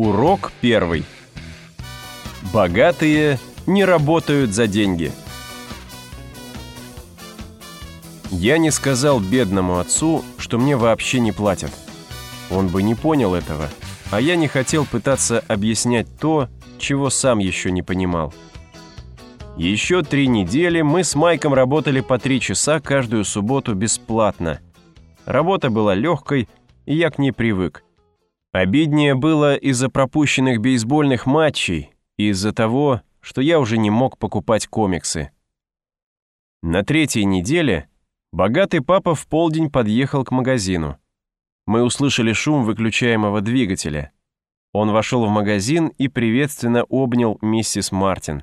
Урок первый. Богатые не работают за деньги. Я не сказал бедному отцу, что мне вообще не платят. Он бы не понял этого, а я не хотел пытаться объяснять то, чего сам еще не понимал. Еще три недели мы с Майком работали по три часа каждую субботу бесплатно. Работа была легкой, и я к ней привык. Обиднее было из-за пропущенных бейсбольных матчей и из-за того, что я уже не мог покупать комиксы. На третьей неделе богатый папа в полдень подъехал к магазину. Мы услышали шум выключаемого двигателя. Он вошел в магазин и приветственно обнял миссис Мартин.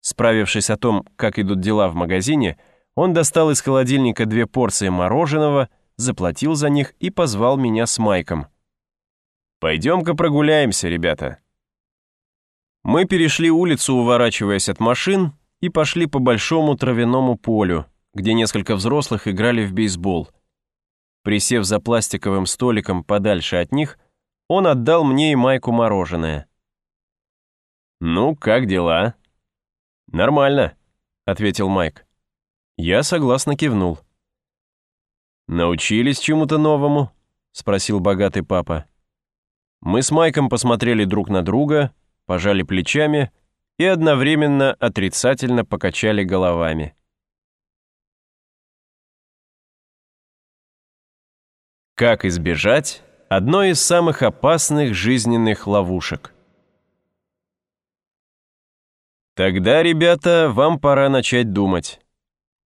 Справившись о том, как идут дела в магазине, он достал из холодильника две порции мороженого, заплатил за них и позвал меня с Майком. «Пойдем-ка прогуляемся, ребята». Мы перешли улицу, уворачиваясь от машин, и пошли по большому травяному полю, где несколько взрослых играли в бейсбол. Присев за пластиковым столиком подальше от них, он отдал мне и Майку мороженое. «Ну, как дела?» «Нормально», — ответил Майк. Я согласно кивнул. «Научились чему-то новому?» — спросил богатый папа. Мы с Майком посмотрели друг на друга, пожали плечами и одновременно отрицательно покачали головами. Как избежать одной из самых опасных жизненных ловушек? Тогда, ребята, вам пора начать думать.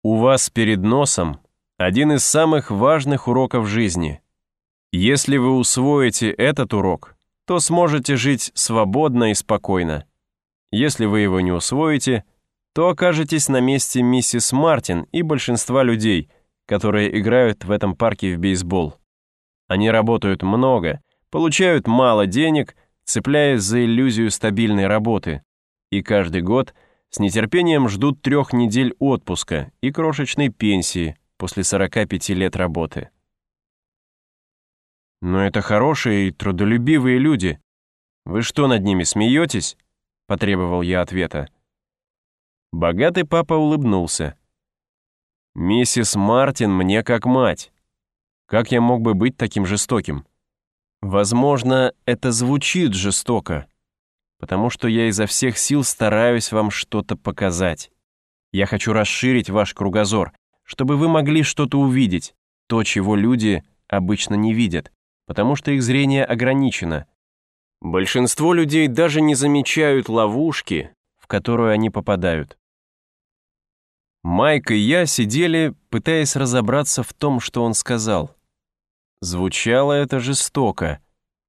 У вас перед носом один из самых важных уроков жизни — если вы усвоите этот урок, то сможете жить свободно и спокойно. Если вы его не усвоите, то окажетесь на месте миссис Мартин и большинства людей, которые играют в этом парке в бейсбол. Они работают много, получают мало денег, цепляясь за иллюзию стабильной работы, и каждый год с нетерпением ждут трех недель отпуска и крошечной пенсии после 45 лет работы. Но это хорошие и трудолюбивые люди. Вы что над ними смеетесь? Потребовал я ответа. Богатый папа улыбнулся. «Миссис Мартин мне как мать. Как я мог бы быть таким жестоким? Возможно, это звучит жестоко, потому что я изо всех сил стараюсь вам что-то показать. Я хочу расширить ваш кругозор, чтобы вы могли что-то увидеть, то, чего люди обычно не видят потому что их зрение ограничено. Большинство людей даже не замечают ловушки, в которую они попадают. Майк и я сидели, пытаясь разобраться в том, что он сказал. Звучало это жестоко,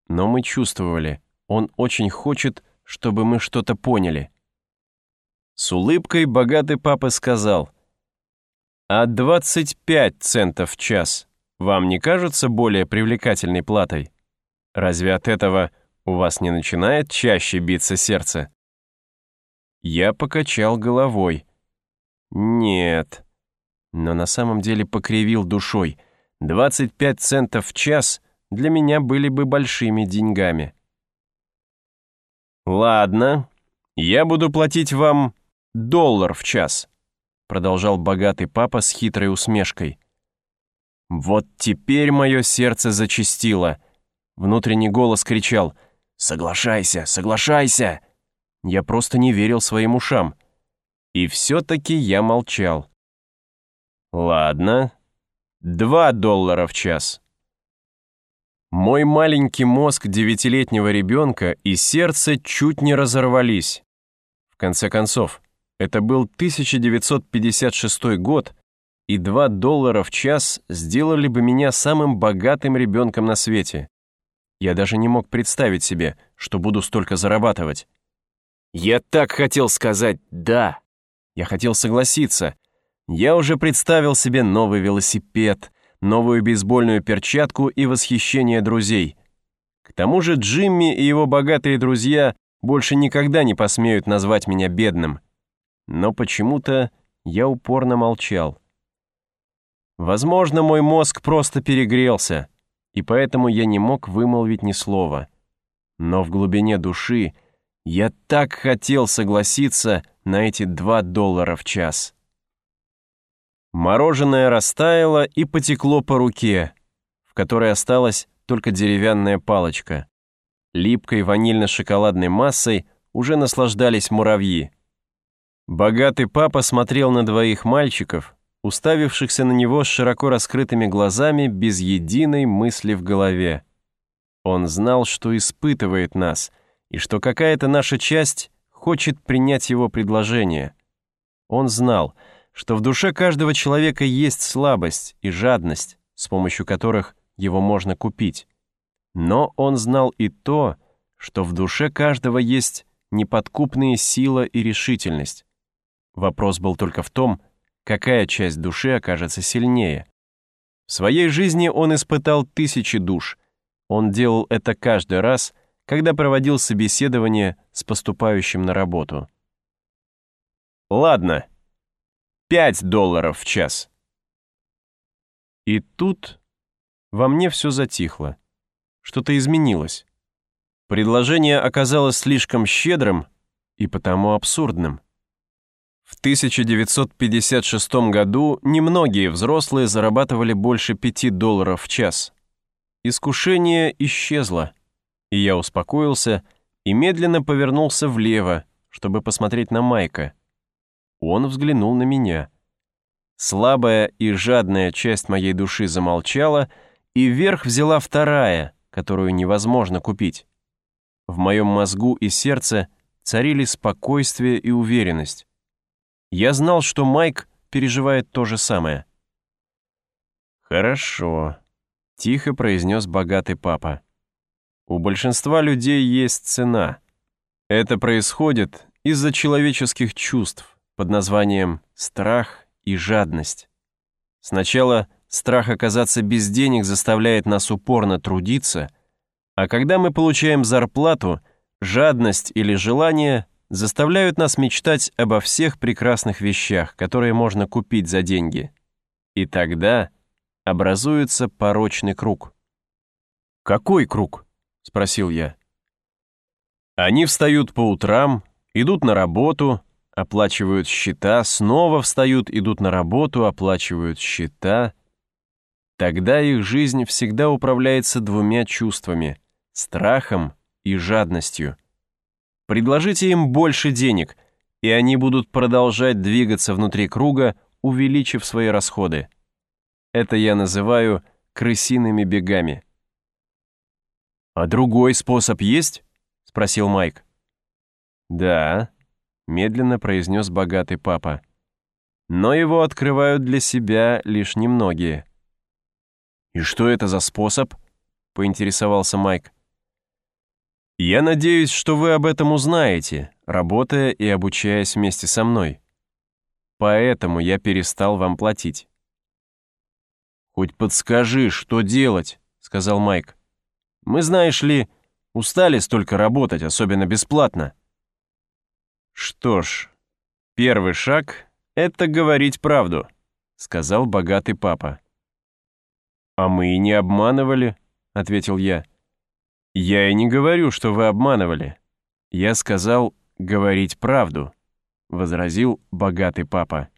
но мы чувствовали, он очень хочет, чтобы мы что-то поняли. С улыбкой богатый папа сказал, «А 25 центов в час вам не кажется более привлекательной платой? Разве от этого у вас не начинает чаще биться сердце? Я покачал головой. Нет. Но на самом деле покривил душой. 25 центов в час для меня были бы большими деньгами. Ладно, я буду платить вам доллар в час, продолжал богатый папа с хитрой усмешкой. Вот теперь мое сердце зачастило. Внутренний голос кричал «Соглашайся, соглашайся!» Я просто не верил своим ушам. И все-таки я молчал. Ладно, два доллара в час. Мой маленький мозг девятилетнего ребенка и сердце чуть не разорвались. В конце концов, это был 1956 год, и 2 доллара в час сделали бы меня самым богатым ребенком на свете. Я даже не мог представить себе, что буду столько зарабатывать. Я так хотел сказать «да». Я хотел согласиться. Я уже представил себе новый велосипед, новую бейсбольную перчатку и восхищение друзей. К тому же Джимми и его богатые друзья больше никогда не посмеют назвать меня бедным. Но почему-то я упорно молчал. Возможно, мой мозг просто перегрелся, и поэтому я не мог вымолвить ни слова. Но в глубине души я так хотел согласиться на эти два доллара в час. Мороженое растаяло и потекло по руке, в которой осталась только деревянная палочка. Липкой ванильно-шоколадной массой уже наслаждались муравьи. Богатый папа смотрел на двоих мальчиков, уставившихся на него с широко раскрытыми глазами без единой мысли в голове. Он знал, что испытывает нас, и что какая-то наша часть хочет принять его предложение. Он знал, что в душе каждого человека есть слабость и жадность, с помощью которых его можно купить. Но он знал и то, что в душе каждого есть неподкупные сила и решительность. Вопрос был только в том, какая часть души окажется сильнее. В своей жизни он испытал тысячи душ. Он делал это каждый раз, когда проводил собеседование с поступающим на работу. «Ладно, пять долларов в час». И тут во мне все затихло. Что-то изменилось. Предложение оказалось слишком щедрым и потому абсурдным. В 1956 году немногие взрослые зарабатывали больше 5 долларов в час. Искушение исчезло, и я успокоился и медленно повернулся влево, чтобы посмотреть на Майка. Он взглянул на меня. Слабая и жадная часть моей души замолчала, и вверх взяла вторая, которую невозможно купить. В моем мозгу и сердце царили спокойствие и уверенность. Я знал, что Майк переживает то же самое. «Хорошо», — тихо произнес богатый папа. «У большинства людей есть цена. Это происходит из-за человеческих чувств под названием страх и жадность. Сначала страх оказаться без денег заставляет нас упорно трудиться, а когда мы получаем зарплату, жадность или желание заставляют нас мечтать обо всех прекрасных вещах, которые можно купить за деньги. И тогда образуется порочный круг. «Какой круг?» — спросил я. Они встают по утрам, идут на работу, оплачивают счета, снова встают, идут на работу, оплачивают счета. Тогда их жизнь всегда управляется двумя чувствами — страхом и жадностью — Предложите им больше денег, и они будут продолжать двигаться внутри круга, увеличив свои расходы. Это я называю крысиными бегами. «А другой способ есть?» — спросил Майк. «Да», — медленно произнес богатый папа. «Но его открывают для себя лишь немногие». «И что это за способ?» — поинтересовался Майк. Я надеюсь, что вы об этом узнаете, работая и обучаясь вместе со мной. Поэтому я перестал вам платить. «Хоть подскажи, что делать», — сказал Майк. «Мы, знаешь ли, устали столько работать, особенно бесплатно». «Что ж, первый шаг — это говорить правду», — сказал богатый папа. «А мы и не обманывали», — ответил я. «Я и не говорю, что вы обманывали. Я сказал говорить правду», — возразил богатый папа.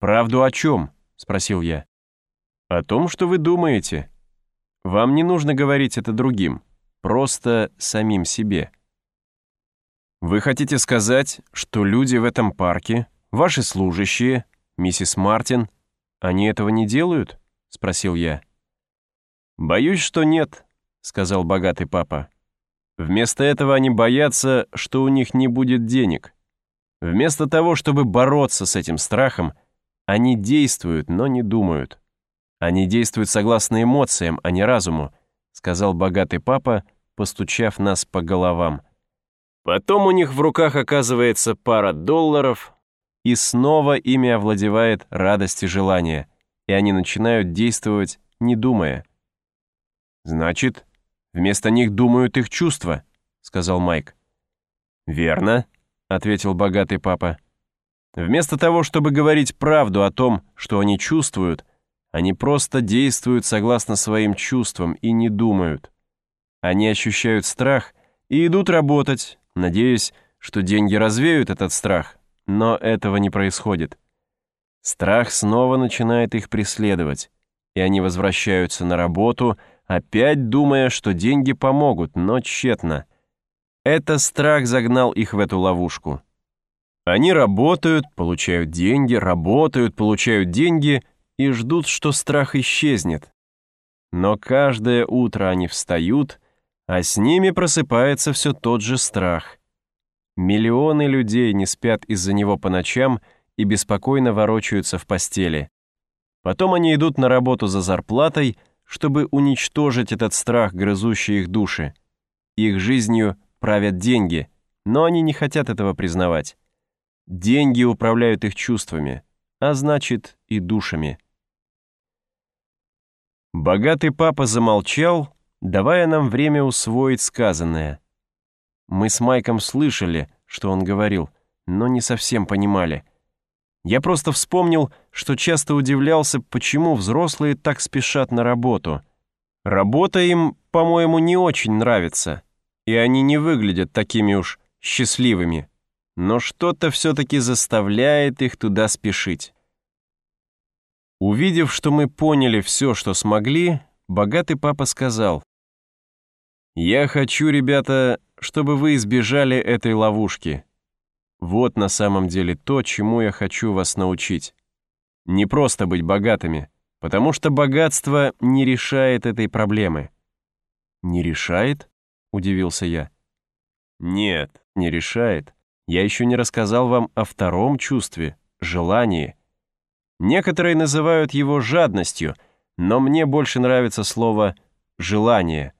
«Правду о чем?» — спросил я. «О том, что вы думаете. Вам не нужно говорить это другим, просто самим себе». «Вы хотите сказать, что люди в этом парке, ваши служащие, миссис Мартин, они этого не делают?» — спросил я. «Боюсь, что нет», — сказал богатый папа. «Вместо этого они боятся, что у них не будет денег. Вместо того, чтобы бороться с этим страхом, они действуют, но не думают. Они действуют согласно эмоциям, а не разуму», — сказал богатый папа, постучав нас по головам. Потом у них в руках оказывается пара долларов, и снова ими овладевает радость и желание, и они начинают действовать, не думая. «Значит, Вместо них думают их чувства», — сказал Майк. «Верно», — ответил богатый папа. «Вместо того, чтобы говорить правду о том, что они чувствуют, они просто действуют согласно своим чувствам и не думают. Они ощущают страх и идут работать, надеясь, что деньги развеют этот страх, но этого не происходит. Страх снова начинает их преследовать, и они возвращаются на работу, опять думая, что деньги помогут, но тщетно. Это страх загнал их в эту ловушку. Они работают, получают деньги, работают, получают деньги и ждут, что страх исчезнет. Но каждое утро они встают, а с ними просыпается все тот же страх. Миллионы людей не спят из-за него по ночам и беспокойно ворочаются в постели. Потом они идут на работу за зарплатой, чтобы уничтожить этот страх, грызущий их души. Их жизнью правят деньги, но они не хотят этого признавать. Деньги управляют их чувствами, а значит и душами. Богатый папа замолчал, давая нам время усвоить сказанное. Мы с Майком слышали, что он говорил, но не совсем понимали. Я просто вспомнил, что часто удивлялся, почему взрослые так спешат на работу. Работа им, по-моему, не очень нравится, и они не выглядят такими уж счастливыми. Но что-то все-таки заставляет их туда спешить. Увидев, что мы поняли все, что смогли, богатый папа сказал, «Я хочу, ребята, чтобы вы избежали этой ловушки. Вот на самом деле то, чему я хочу вас научить. Не просто быть богатыми, потому что богатство не решает этой проблемы». «Не решает?» — удивился я. «Нет, не решает. Я еще не рассказал вам о втором чувстве — желании». Некоторые называют его жадностью, но мне больше нравится слово «желание».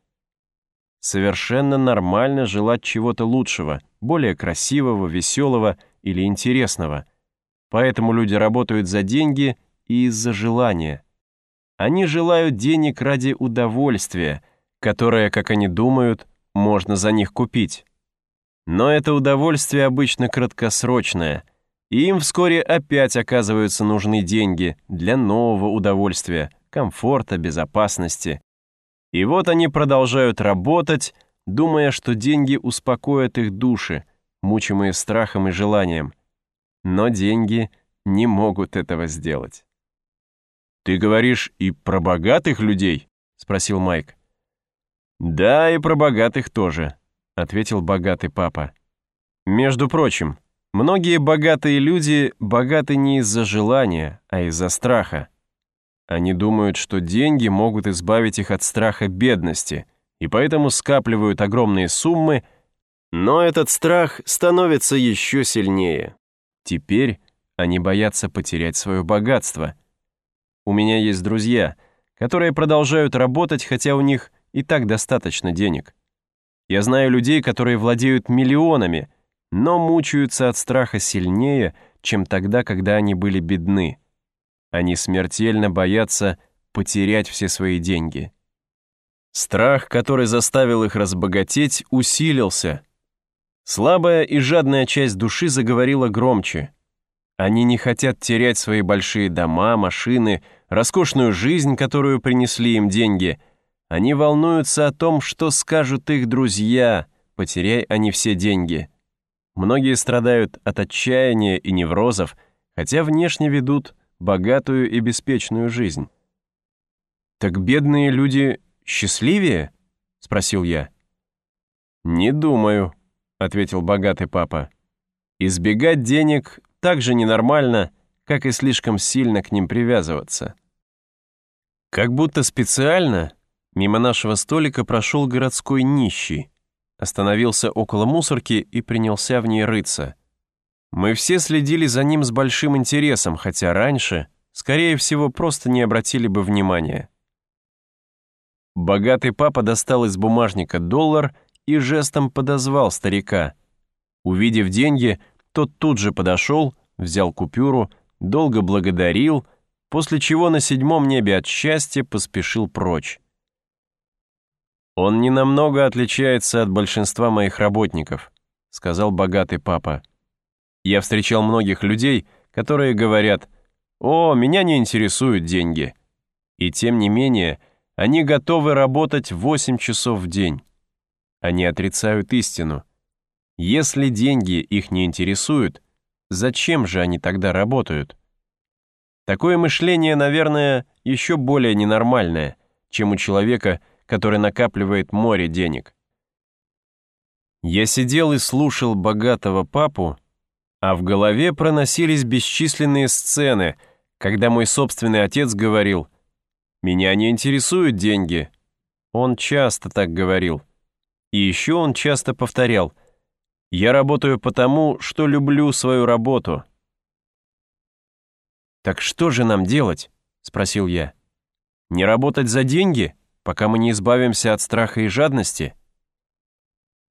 Совершенно нормально желать чего-то лучшего, более красивого, веселого или интересного. Поэтому люди работают за деньги и из-за желания. Они желают денег ради удовольствия, которое, как они думают, можно за них купить. Но это удовольствие обычно краткосрочное – и им вскоре опять оказываются нужны деньги для нового удовольствия, комфорта, безопасности. И вот они продолжают работать, думая, что деньги успокоят их души, мучимые страхом и желанием. Но деньги не могут этого сделать. «Ты говоришь и про богатых людей?» — спросил Майк. «Да, и про богатых тоже», — ответил богатый папа. «Между прочим, Многие богатые люди богаты не из-за желания, а из-за страха. Они думают, что деньги могут избавить их от страха бедности, и поэтому скапливают огромные суммы, но этот страх становится еще сильнее. Теперь они боятся потерять свое богатство. У меня есть друзья, которые продолжают работать, хотя у них и так достаточно денег. Я знаю людей, которые владеют миллионами – но мучаются от страха сильнее, чем тогда, когда они были бедны. Они смертельно боятся потерять все свои деньги. Страх, который заставил их разбогатеть, усилился. Слабая и жадная часть души заговорила громче. Они не хотят терять свои большие дома, машины, роскошную жизнь, которую принесли им деньги. Они волнуются о том, что скажут их друзья, потеряй они все деньги. Многие страдают от отчаяния и неврозов, хотя внешне ведут богатую и беспечную жизнь. «Так бедные люди счастливее?» — спросил я. «Не думаю», — ответил богатый папа. «Избегать денег так же ненормально, как и слишком сильно к ним привязываться». Как будто специально мимо нашего столика прошел городской нищий, остановился около мусорки и принялся в ней рыться. Мы все следили за ним с большим интересом, хотя раньше, скорее всего, просто не обратили бы внимания. Богатый папа достал из бумажника доллар и жестом подозвал старика. Увидев деньги, тот тут же подошел, взял купюру, долго благодарил, после чего на седьмом небе от счастья поспешил прочь. «Он ненамного отличается от большинства моих работников», сказал богатый папа. «Я встречал многих людей, которые говорят, «О, меня не интересуют деньги». И тем не менее, они готовы работать 8 часов в день, Они отрицают истину. Если деньги их не интересуют, зачем же они тогда работают? Такое мышление, наверное, еще более ненормальное, чем у человека, который накапливает море денег. Я сидел и слушал богатого папу, а в голове проносились бесчисленные сцены, когда мой собственный отец говорил «Меня не интересуют деньги». Он часто так говорил. И еще он часто повторял «Я работаю потому, что люблю свою работу». «Так что же нам делать?» — спросил я. «Не работать за деньги, пока мы не избавимся от страха и жадности?»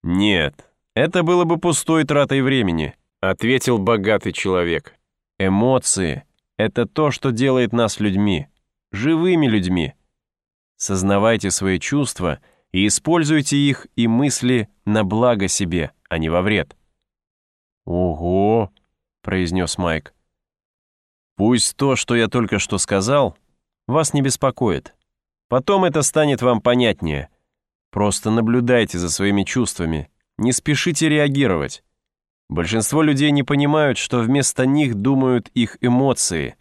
«Нет, это было бы пустой тратой времени», — ответил богатый человек. «Эмоции — это то, что делает нас людьми, живыми людьми. Сознавайте свои чувства и используйте их и мысли на благо себе, а не во вред». «Ого!» — произнес Майк. «Пусть то, что я только что сказал, вас не беспокоит. Потом это станет вам понятнее». Просто наблюдайте за своими чувствами, не спешите реагировать. Большинство людей не понимают, что вместо них думают их эмоции.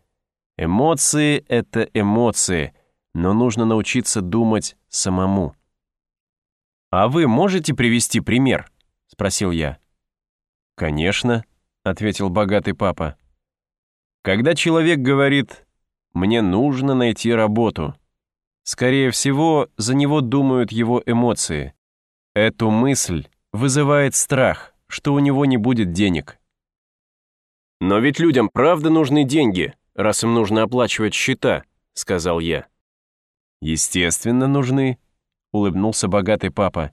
Эмоции — это эмоции, но нужно научиться думать самому. «А вы можете привести пример?» — спросил я. «Конечно», — ответил богатый папа. «Когда человек говорит «мне нужно найти работу», Скорее всего, за него думают его эмоции. Эту мысль вызывает страх, что у него не будет денег. «Но ведь людям правда нужны деньги, раз им нужно оплачивать счета», — сказал я. «Естественно, нужны», — улыбнулся богатый папа.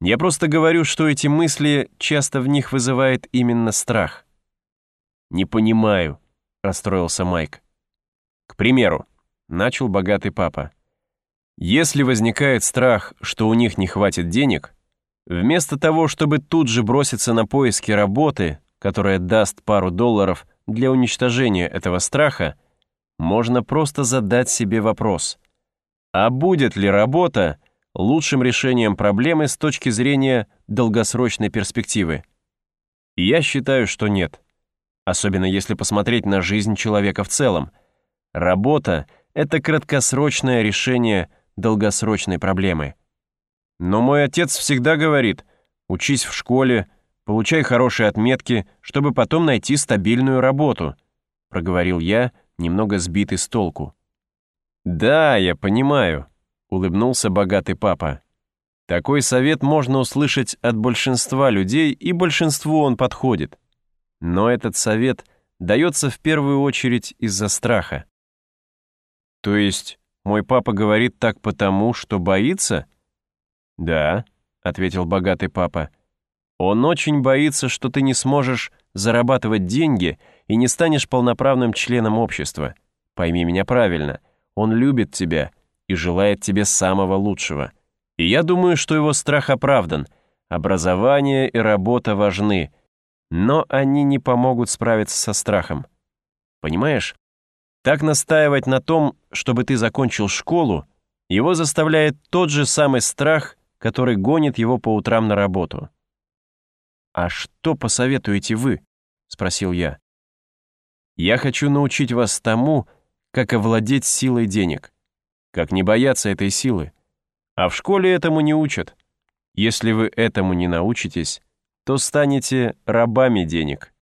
«Я просто говорю, что эти мысли часто в них вызывает именно страх». «Не понимаю», — расстроился Майк. «К примеру», — начал богатый папа. Если возникает страх, что у них не хватит денег, вместо того, чтобы тут же броситься на поиски работы, которая даст пару долларов для уничтожения этого страха, можно просто задать себе вопрос, а будет ли работа лучшим решением проблемы с точки зрения долгосрочной перспективы? Я считаю, что нет. Особенно если посмотреть на жизнь человека в целом. Работа — это краткосрочное решение долгосрочной проблемы. Но мой отец всегда говорит, учись в школе, получай хорошие отметки, чтобы потом найти стабильную работу, проговорил я, немного сбитый с толку. Да, я понимаю, улыбнулся богатый папа. Такой совет можно услышать от большинства людей, и большинству он подходит. Но этот совет дается в первую очередь из-за страха. То есть мой папа говорит так потому, что боится? Да, ответил богатый папа. Он очень боится, что ты не сможешь зарабатывать деньги и не станешь полноправным членом общества. Пойми меня правильно, он любит тебя и желает тебе самого лучшего. И я думаю, что его страх оправдан. Образование и работа важны, но они не помогут справиться со страхом. Понимаешь? Так настаивать на том, чтобы ты закончил школу, его заставляет тот же самый страх, который гонит его по утрам на работу. «А что посоветуете вы?» — спросил я. «Я хочу научить вас тому, как овладеть силой денег, как не бояться этой силы. А в школе этому не учат. Если вы этому не научитесь, то станете рабами денег».